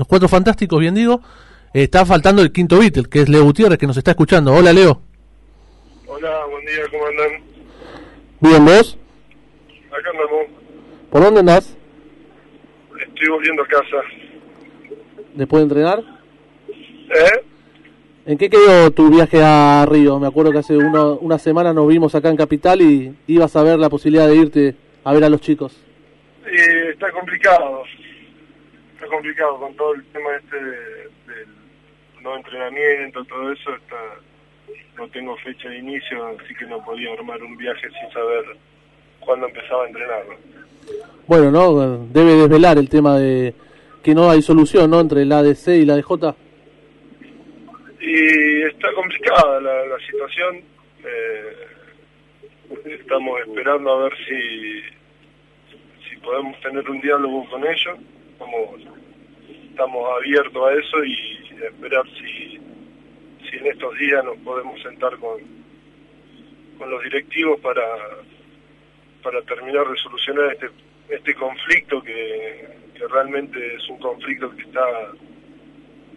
los cuatro fantásticos, bien digo. Eh, está faltando el quinto Beatle, que es Leo Gutiérrez, que nos está escuchando. Hola, Leo. Hola, buen día, ¿cómo andan? Bien, ¿vos? Acá andamos. ¿Por dónde andás? Estoy volviendo a casa. ¿Después de entrenar? ¿Eh? ¿En qué quedó tu viaje a Río? Me acuerdo que hace uno, una semana nos vimos acá en Capital y ibas a ver la posibilidad de irte a ver a los chicos. Eh, está complicado. Está complicado con todo el tema este de- del no entrenamiento, todo eso. está No tengo fecha de inicio, así que no podía armar un viaje sin saber cuándo empezaba a entrenar. ¿no? Bueno, ¿no? Debe desvelar el tema de que no hay solución, ¿no? Entre la ADC y la DJ. Y está complicada la, la situación. eh, estamos esperando a ver si, si podemos tener un diálogo con ellos. Estamos, estamos abiertos a eso y esperar si, si en estos días nos podemos sentar con, con los directivos para, para terminar de solucionar este, este conflicto que, realmente es un conflicto que está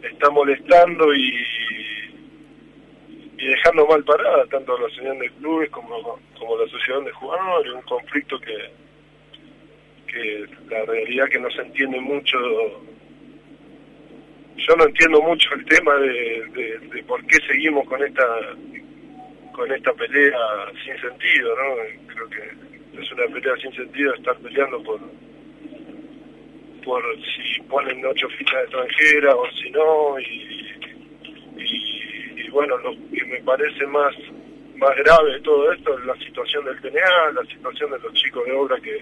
está molestando y, y dejando mal parada tanto a la asociación de clubes como, como la asociación de jugadores, un conflicto que, que la realidad que no se entiende mucho, yo no entiendo mucho el tema de, de, por qué seguimos con esta con esta pelea sin sentido, ¿no? Creo que es una pelea sin sentido estar peleando por por si ponen ocho fichas extranjeras o si no y, y, bueno lo que me parece más más grave de todo esto es la situación del TNA la situación de los chicos de obra que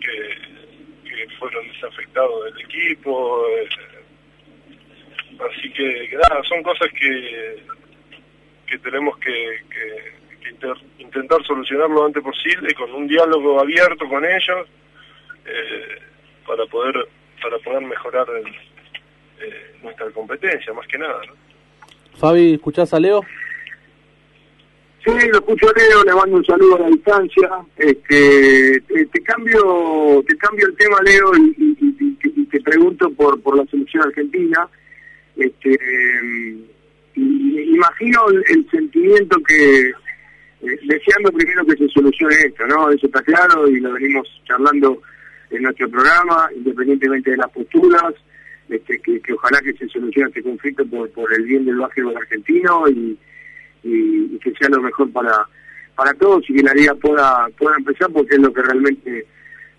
que, que fueron desafectados del equipo eh, así que, que nada son cosas que que tenemos que, que, que inter- intentar solucionar lo antes posible con un diálogo abierto con ellos eh, para poder para poder mejorar el- eh, nuestra competencia más que nada ¿no? Fabi, ¿escuchás a Leo? Sí, lo escucho a Leo, le mando un saludo a la distancia. Este, te, te cambio te cambio el tema, Leo, y, y- y- y- y te pregunto por, por la selección argentina. Este, y imagino el, sentimiento que, eh, deseando primero que se solucione esto, ¿no? Eso está claro y lo venimos charlando en nuestro programa, independientemente de las posturas, este, que, ojalá que se solucione este conflicto por, el bien del básquetbol argentino y, que sea lo mejor para para todos y que la liga pueda pueda empezar porque es lo que realmente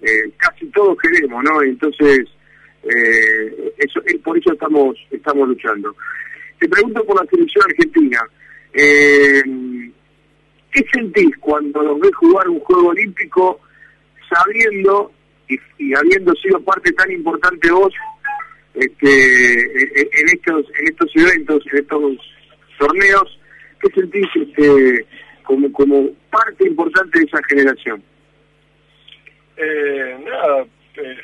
eh, casi todos queremos no entonces eh, eso eh, por eso estamos estamos luchando. Te pregunto por la selección argentina. Eh, qué sentís cuando los ves jugar un juego olímpico sabiendo y, y habiendo sido parte tan importante vos este, en en estos en estos eventos en estos torneos ¿qué sentís este, como, como parte importante de esa generación? Eh, nada, eh,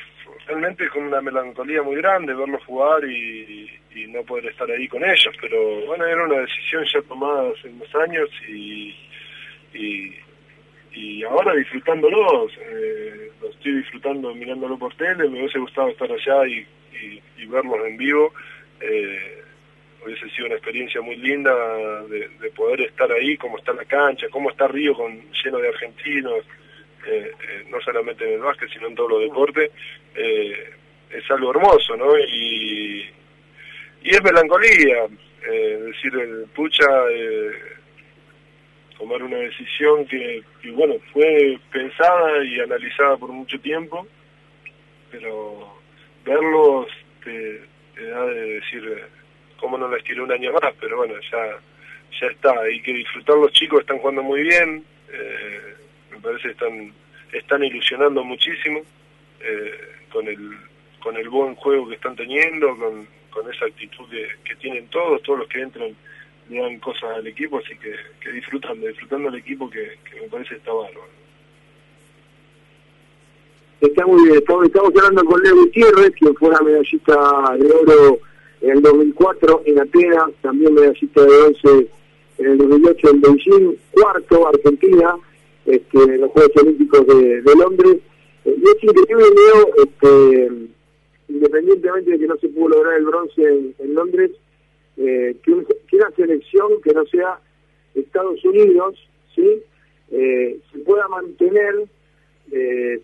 realmente con una melancolía muy grande verlos jugar y, no poder estar ahí con ellos, pero bueno, era una decisión ya tomada hace unos años y, y, ahora disfrutándolos, eh, estoy disfrutando mirándolo por tele, me hubiese gustado estar allá y, y, y verlos en vivo. Eh, hubiese sido una experiencia muy linda de, de poder estar ahí, cómo está la cancha, cómo está Río con lleno de argentinos, eh, eh, no solamente en el básquet, sino en todos los deportes, eh, es algo hermoso, ¿no? Y, y es melancolía, eh, decir, el pucha, eh, tomar una decisión que, que, bueno, fue pensada y analizada por mucho tiempo, pero verlos te, te da de decir, cómo no la estiré un año más, pero bueno, ya ya está, hay que disfrutar los chicos, están jugando muy bien, eh, parece que están, están ilusionando muchísimo eh, con el con el buen juego que están teniendo, con, con esa actitud que, que tienen todos, todos los que entran le dan cosas al equipo, así que, que disfrutando, disfrutando al equipo que, que me parece que está bárbaro. Está muy bien, estamos, estamos hablando con Leo Gutiérrez, quien fue la medallista de oro en el 2004 en Atenas, también medallista de bronce en el 2008 en Beijing, cuarto Argentina este, los Juegos Olímpicos de, de Londres. Eh, y es increíble, Leo, este, independientemente de que no se pudo lograr el bronce en, Londres, eh, que, una selección que no sea Estados Unidos, ¿sí? Eh, se pueda mantener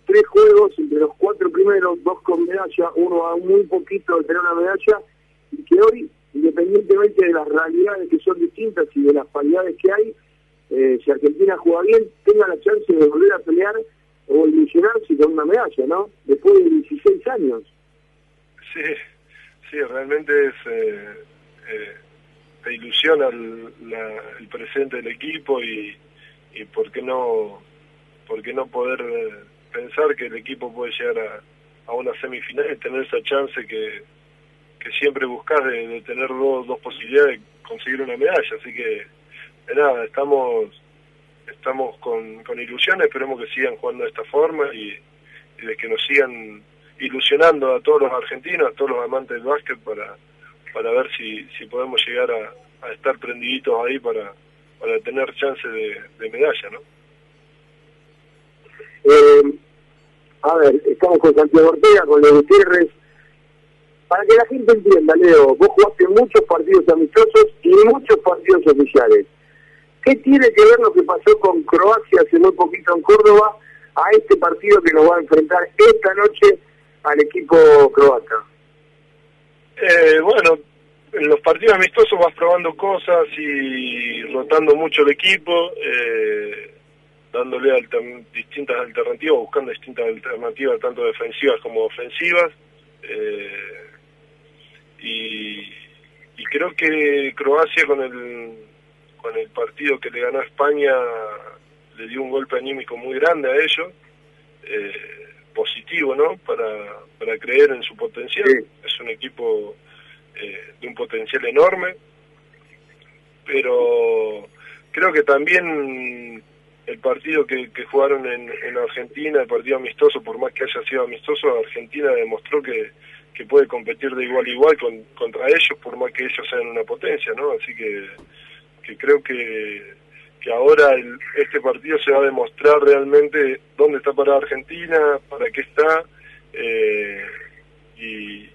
tres juegos entre los cuatro primeros, dos con medalla, uno a muy poquito de tener una medalla, y que hoy, independientemente de las realidades que son distintas y de las cualidades que hay, eh, si Argentina juega bien, tenga la chance de volver a pelear o ilusionarse con una medalla, ¿no? Después de 16 años. Sí, sí, realmente es... Eh, eh, te ilusiona el, el presente del equipo y, y por qué no por qué no poder eh, pensar que el equipo puede llegar a, a una semifinal y tener esa chance que, que siempre buscas de, tener dos, dos posibilidades de conseguir una medalla así que de nada estamos estamos con, con ilusión esperemos que sigan jugando de esta forma y, y que nos sigan ilusionando a todos los argentinos a todos los amantes del básquet para para ver si, si podemos llegar a, a estar prendiditos ahí para para tener chance de, medalla, ¿no? Eh, a ver, estamos con Santiago Ortega, con Leo Gutiérrez. Para que la gente entienda, Leo, vos jugaste muchos partidos amistosos y muchos partidos oficiales. ¿Qué tiene que ver lo que pasó con Croacia hace muy poquito en Córdoba a este partido que nos va a enfrentar esta noche al equipo croata? Eh, bueno, en los partidos amistosos vas probando cosas y rotando mucho el equipo, eh, dándole distintas alternativas, buscando distintas alternativas tanto defensivas como ofensivas. Eh, y, creo que Croacia con el con el partido que le ganó a España le dio un golpe anímico muy grande a ellos, eh, positivo, ¿no? Para, para creer en su potencial. Es un equipo eh, de un potencial enorme, pero creo que también el partido que, jugaron en, Argentina, el partido amistoso, por más que haya sido amistoso, Argentina demostró que, que puede competir de igual a igual con, contra ellos, por más que ellos sean una potencia, ¿no? Así que, que creo que, que ahora este partido se va a demostrar realmente dónde está para Argentina, para qué está, eh, y,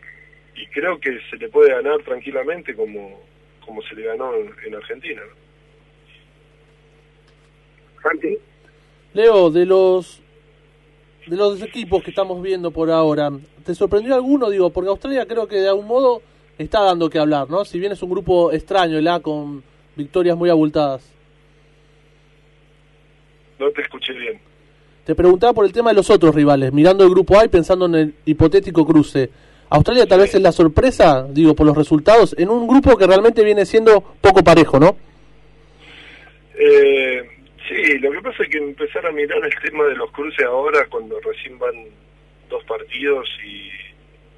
y creo que se le puede ganar tranquilamente como, como se le ganó en, Argentina. Leo, de los de los equipos que estamos viendo por ahora, ¿te sorprendió alguno? Digo, porque Australia creo que de algún modo está dando que hablar, ¿no? Si bien es un grupo extraño, el A, con victorias muy abultadas. No te escuché bien. Te preguntaba por el tema de los otros rivales, mirando el grupo A y pensando en el hipotético cruce. Australia tal vez es la sorpresa, digo, por los resultados, en un grupo que realmente viene siendo poco parejo, ¿no? Eh, sí, lo que pasa es que empezar a mirar el tema de los cruces ahora, cuando recién van dos partidos y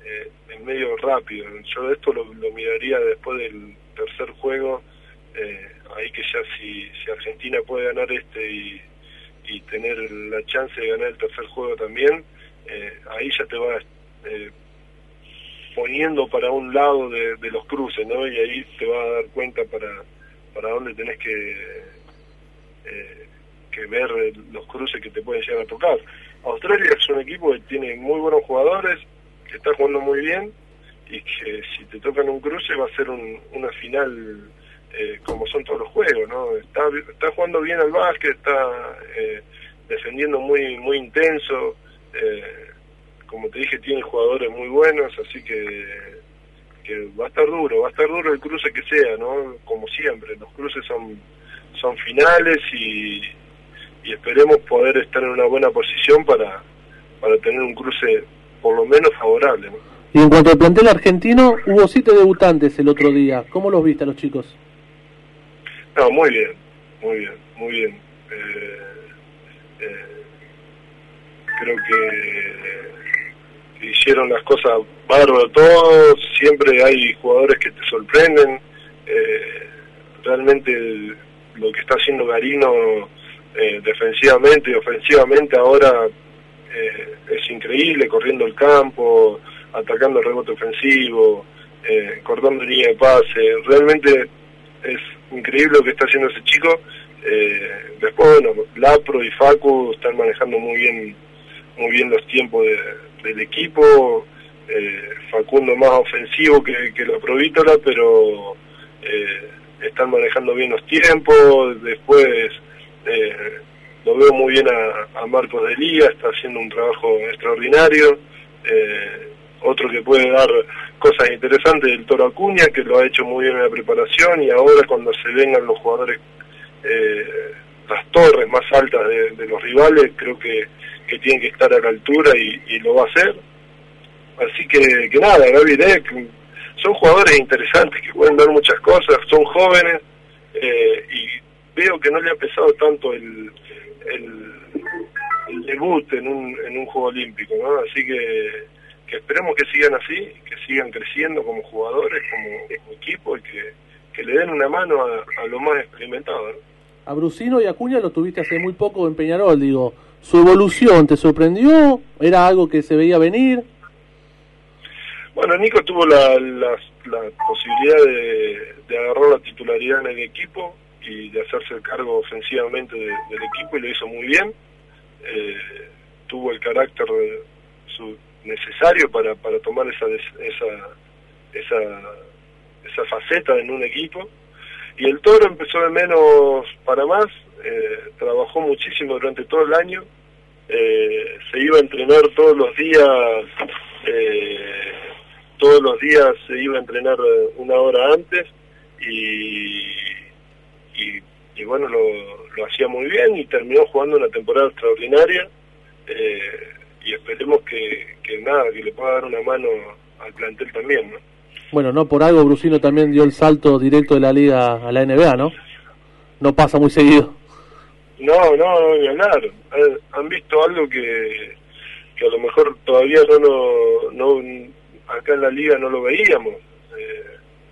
eh, en medio rápido. Yo esto lo, miraría después del tercer juego, eh, ahí que ya si, Argentina puede ganar este y, tener la chance de ganar el tercer juego también, eh, ahí ya te va a poniendo para un lado de, los cruces, ¿no? Y ahí te va a dar cuenta para, para dónde tenés que, eh, que ver los cruces que te pueden llegar a tocar. Australia es un equipo que tiene muy buenos jugadores, que está jugando muy bien y que si te tocan un cruce va a ser una final eh, como son todos los juegos, ¿no? Está, está jugando bien al básquet, está eh, defendiendo muy muy intenso. Eh, como te dije, tiene jugadores muy buenos, así que, que va a estar duro, va a estar duro el cruce que sea, ¿no? Como siempre, los cruces son, son finales y, esperemos poder estar en una buena posición para, para tener un cruce por lo menos favorable, Y en cuanto al plantel argentino, hubo siete debutantes el otro día. ¿Cómo los viste a los chicos? No, muy bien, muy bien, muy bien. Eh, eh, creo que hicieron las cosas bárbaro todos, siempre hay jugadores que te sorprenden, eh, realmente lo que está haciendo Garino eh, defensivamente y ofensivamente ahora eh, es increíble, corriendo el campo, atacando el rebote ofensivo, cortando línea de pase, realmente es increíble lo que está haciendo ese chico. después, bueno, Lapro y Facu están manejando muy bien muy bien los tiempos del equipo, eh, Facundo más ofensivo que, que la Provítola, pero eh, están manejando bien los tiempos, después eh, lo veo muy bien a, a Marcos de Liga, está haciendo un trabajo extraordinario, eh, otro que puede dar cosas interesantes el Toro Acuña, que lo ha hecho muy bien en la preparación y ahora cuando se vengan los jugadores, eh, las torres más altas de, los rivales, creo que, que tienen que estar a la altura y, lo va a hacer. Así que, que nada, Gaby Deck, son jugadores interesantes que pueden dar muchas cosas, son jóvenes eh, y veo que no le ha pesado tanto el, el, debut en un, en un juego olímpico, ¿no? Así que, que esperemos que sigan así, que sigan creciendo como jugadores, como, equipo y que, que, le den una mano a, a lo más experimentado. A Brusino y Acuña lo tuviste hace muy poco en Peñarol, digo. ¿Su evolución te sorprendió? ¿Era algo que se veía venir? Bueno, Nico tuvo la, la, posibilidad de, de, agarrar la titularidad en el equipo y de hacerse cargo ofensivamente del equipo y lo hizo muy bien. Eh, tuvo el carácter su, necesario para, para tomar esa, esa, esa, esa faceta en un equipo. Y el toro empezó de menos para más, eh, trabajó muchísimo durante todo el año, eh, se iba a entrenar todos los días eh, todos los días se iba a entrenar eh, una hora antes y, y, bueno, lo, lo, hacía muy bien y terminó jugando una temporada extraordinaria eh, y esperemos que, que nada, que le pueda dar una mano al plantel también, ¿no? Bueno, no por algo Brusino también dio el salto directo de la liga a la NBA, ¿no? No pasa muy seguido. No, no, ganar. Han visto algo que, que a lo mejor todavía no, no, no acá en la liga no lo veíamos. Eh,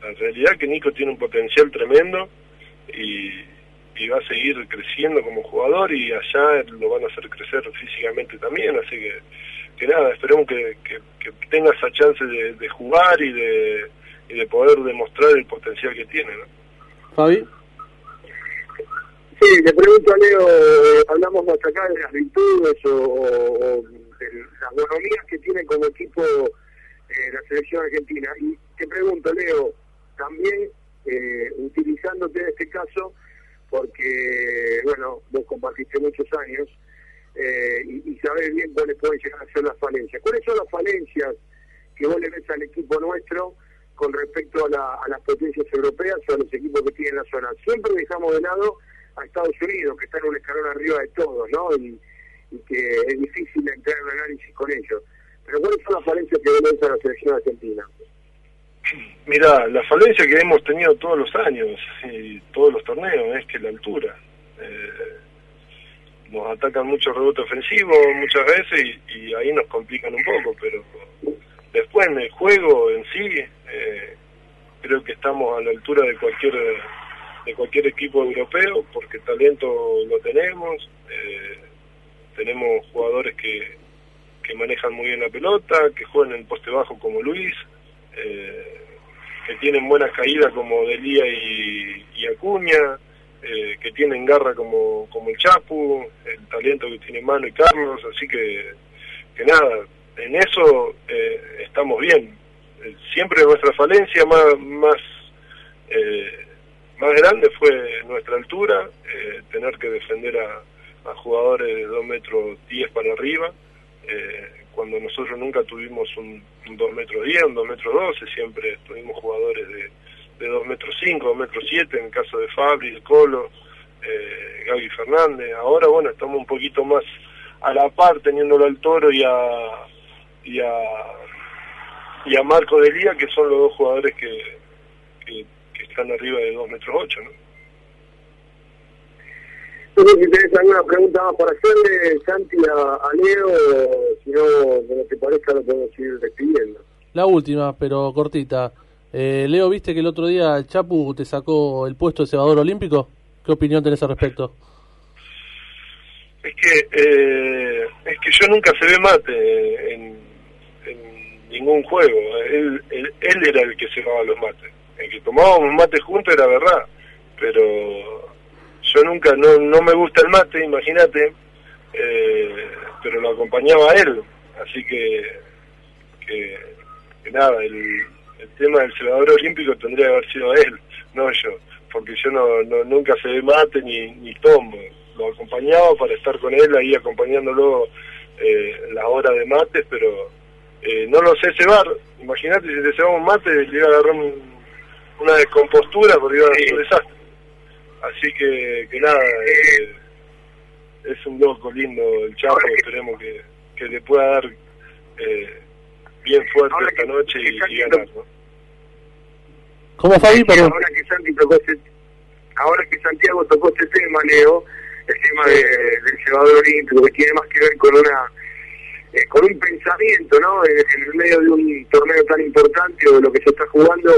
la realidad es que Nico tiene un potencial tremendo y, va a seguir creciendo como jugador y allá lo van a hacer crecer físicamente también, así que, que nada, esperemos que, que, tenga esa chance de, jugar y de, y de poder demostrar el potencial que tiene. ¿no? Fabi. Sí, le pregunto a Leo, eh, hablamos hasta acá de las virtudes o, de las bonomías que tiene como equipo eh, la selección argentina. Y te pregunto, Leo, también eh, utilizándote en este caso, porque, bueno, vos compartiste muchos años eh, y, y sabés bien cuáles pueden llegar a ser las falencias. ¿Cuáles son las falencias que vos le ves al equipo nuestro con respecto a, a las potencias europeas o a los equipos que tienen la zona? Siempre dejamos de lado a Estados Unidos, que está en un escalón arriba de todos, ¿no? Y, y que es difícil entrar en análisis con ellos. Pero ¿cuáles son las falencias que vemos a la selección argentina? Mira, la falencia que hemos tenido todos los años y todos los torneos es que la altura. Eh, nos atacan mucho rebote ofensivo muchas veces y, ahí nos complican un poco, pero después en el juego en sí eh, creo que estamos a la altura de cualquier de cualquier equipo europeo porque talento lo tenemos, eh, tenemos jugadores que que manejan muy bien la pelota, que juegan en poste bajo como Luis, eh, que tienen buenas caídas como Delía y, Acuña, eh, que tienen garra como, como el Chapu, el talento que tiene Mano y Carlos, así que, que nada, en eso eh, estamos bien. Siempre nuestra falencia más, más, más grande fue nuestra altura, tener que defender a, a jugadores de 2 metros 10 para arriba, eh, cuando nosotros nunca tuvimos un, 2 metros 10, un 2 metros 12, siempre tuvimos jugadores de, de 2 metros 5, 2 metros 7, en el caso de Fabri, el Colo, eh, Gaby Fernández. Ahora, bueno, estamos un poquito más a la par teniéndolo al Toro y a, y a, y a Marco Delía, que son los dos jugadores que, que, que están arriba de 2 metros 8, ¿no? No sé si tenés alguna pregunta más para hacerle, Santi, a, Leo, si no, como te parezca, lo podemos ir despidiendo. La última, pero cortita. Eh, Leo, ¿viste que el otro día el Chapu te sacó el puesto de cebador olímpico? ¿Qué opinión tenés al respecto? Es que, eh, es que yo nunca se ve mate en, en ningún juego. Él, él, él, era el que cebaba los mates. El que tomábamos mate juntos era verdad, pero yo nunca, no, no me gusta el mate, imagínate, eh, pero lo acompañaba a él, así que, que, nada, el, el tema del cebador olímpico tendría que haber sido él, no yo, porque yo no, no nunca se ve mate ni, ni tomo. Lo acompañaba para estar con él ahí acompañándolo eh, la hora de mates, pero eh, no lo sé cebar. Imagínate si te cebamos mate, le iba a agarrar una descompostura porque iba a ser un desastre. Así que, que nada, eh, es un loco lindo el Chapo, esperemos que, que le pueda dar eh, bien fuerte esta noche y, ganar, ¿no? ¿Cómo Fabi? Perdón. Ahora que Santi tocó este, ahora que Santiago tocó este tema, Leo, el tema de, del llevador olímpico, que tiene más que ver con una eh, con un pensamiento, ¿no? En, en, el medio de un torneo tan importante o de lo que se está jugando,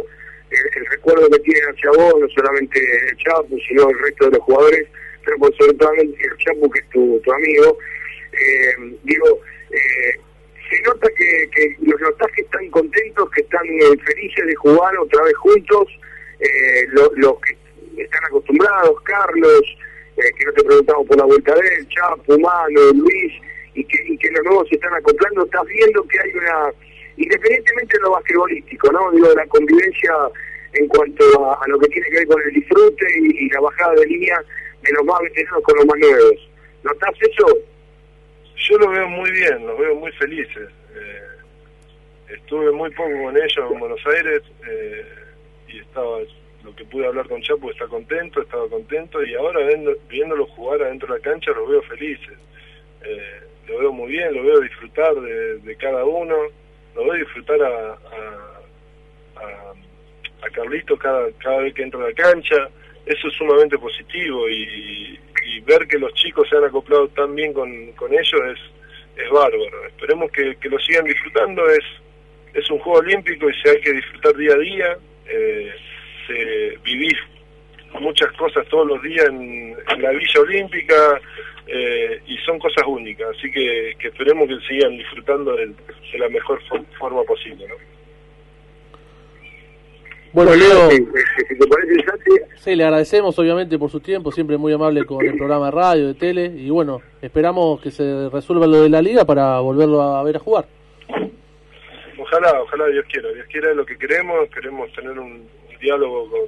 el, el recuerdo que tiene hacia vos, no solamente el Chapo, sino el resto de los jugadores, pero por sobre todo el Chapo, que es tu, amigo. Eh, digo, eh, se nota que, que los que están contentos, que están eh, felices de jugar otra vez juntos, eh, los lo que están acostumbrados, Carlos, eh, que no te preguntamos por la vuelta de él, Chapo, Mano, Luis, y que, y que los nuevos se están acoplando, estás viendo que hay una, independientemente de lo basquetbolístico, ¿no? Digo, de la convivencia en cuanto a, lo que tiene que ver con el disfrute y, la bajada de línea de los más veteranos con los más nuevos. ¿Notás eso? Yo los veo muy bien, los veo muy felices. Eh, estuve muy poco con ellos en Buenos Aires eh, y estaba lo que pude hablar con Chapo está contento, estaba contento y ahora viendo, viéndolos jugar adentro de la cancha los veo felices. Eh, lo veo muy bien, lo veo disfrutar de cada uno, lo veo disfrutar a, a, a, a Carlito cada, cada vez que entra a la cancha, eso es sumamente positivo y, y ver que los chicos se han acoplado tan bien con, con ellos es, es bárbaro. Esperemos que, que lo sigan disfrutando, es, es un juego olímpico y se hay que disfrutar día a día, eh, se, vivir muchas cosas todos los días en, en la Villa Olímpica eh, y son cosas únicas, así que, que esperemos que sigan disfrutando de, de la mejor forma posible. ¿no? Bueno, Leo, sí, le agradecemos obviamente por su tiempo, siempre muy amable con el programa de radio, de tele, y bueno, esperamos que se resuelva lo de la liga para volverlo a ver a jugar. Ojalá, ojalá Dios quiera, Dios quiera lo que queremos, queremos tener un, un diálogo con,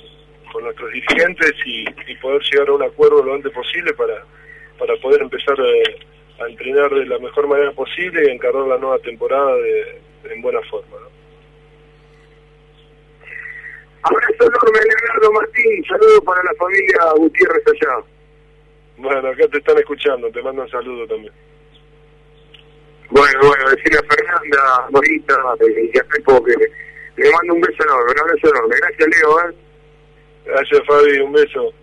con, nuestros dirigentes y, y, poder llegar a un acuerdo lo antes posible para, para poder empezar a, a entrenar de la mejor manera posible y encargar la nueva temporada de, en buena forma. ¿no? Abrazo enorme, Leonardo Martín. Saludos para la familia Gutiérrez allá. Bueno, acá te están escuchando. Te mando un saludo también. Bueno, bueno, decirle a Fernanda, Morita y a Pepo que le mando un beso enorme, un abrazo enorme. Gracias, Leo. ¿eh? Gracias, Fabi. Un beso.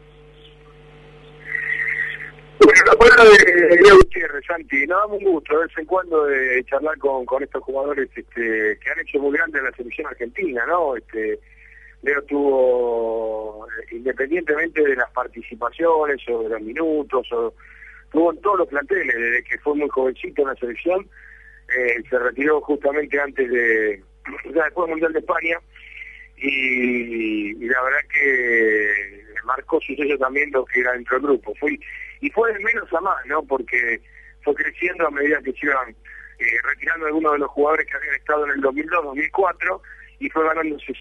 Bueno, la palabra de Leo Gutiérrez, Santi, nos damos un gusto de vez en cuando de charlar con, con estos jugadores este, que han hecho muy grande la selección argentina, ¿no? Este, Leo tuvo, independientemente de las participaciones o de los minutos, o, tuvo en todos los planteles, desde que fue muy jovencito en la selección, eh, se retiró justamente antes de, sea, después del Mundial de España, y, la verdad que marcó su también lo que era dentro del grupo. Fue, y fue de menos a más, ¿no? Porque fue creciendo a medida que se iban eh, retirando algunos de los jugadores que habían estado en el 2002, 2004, y fue ganándose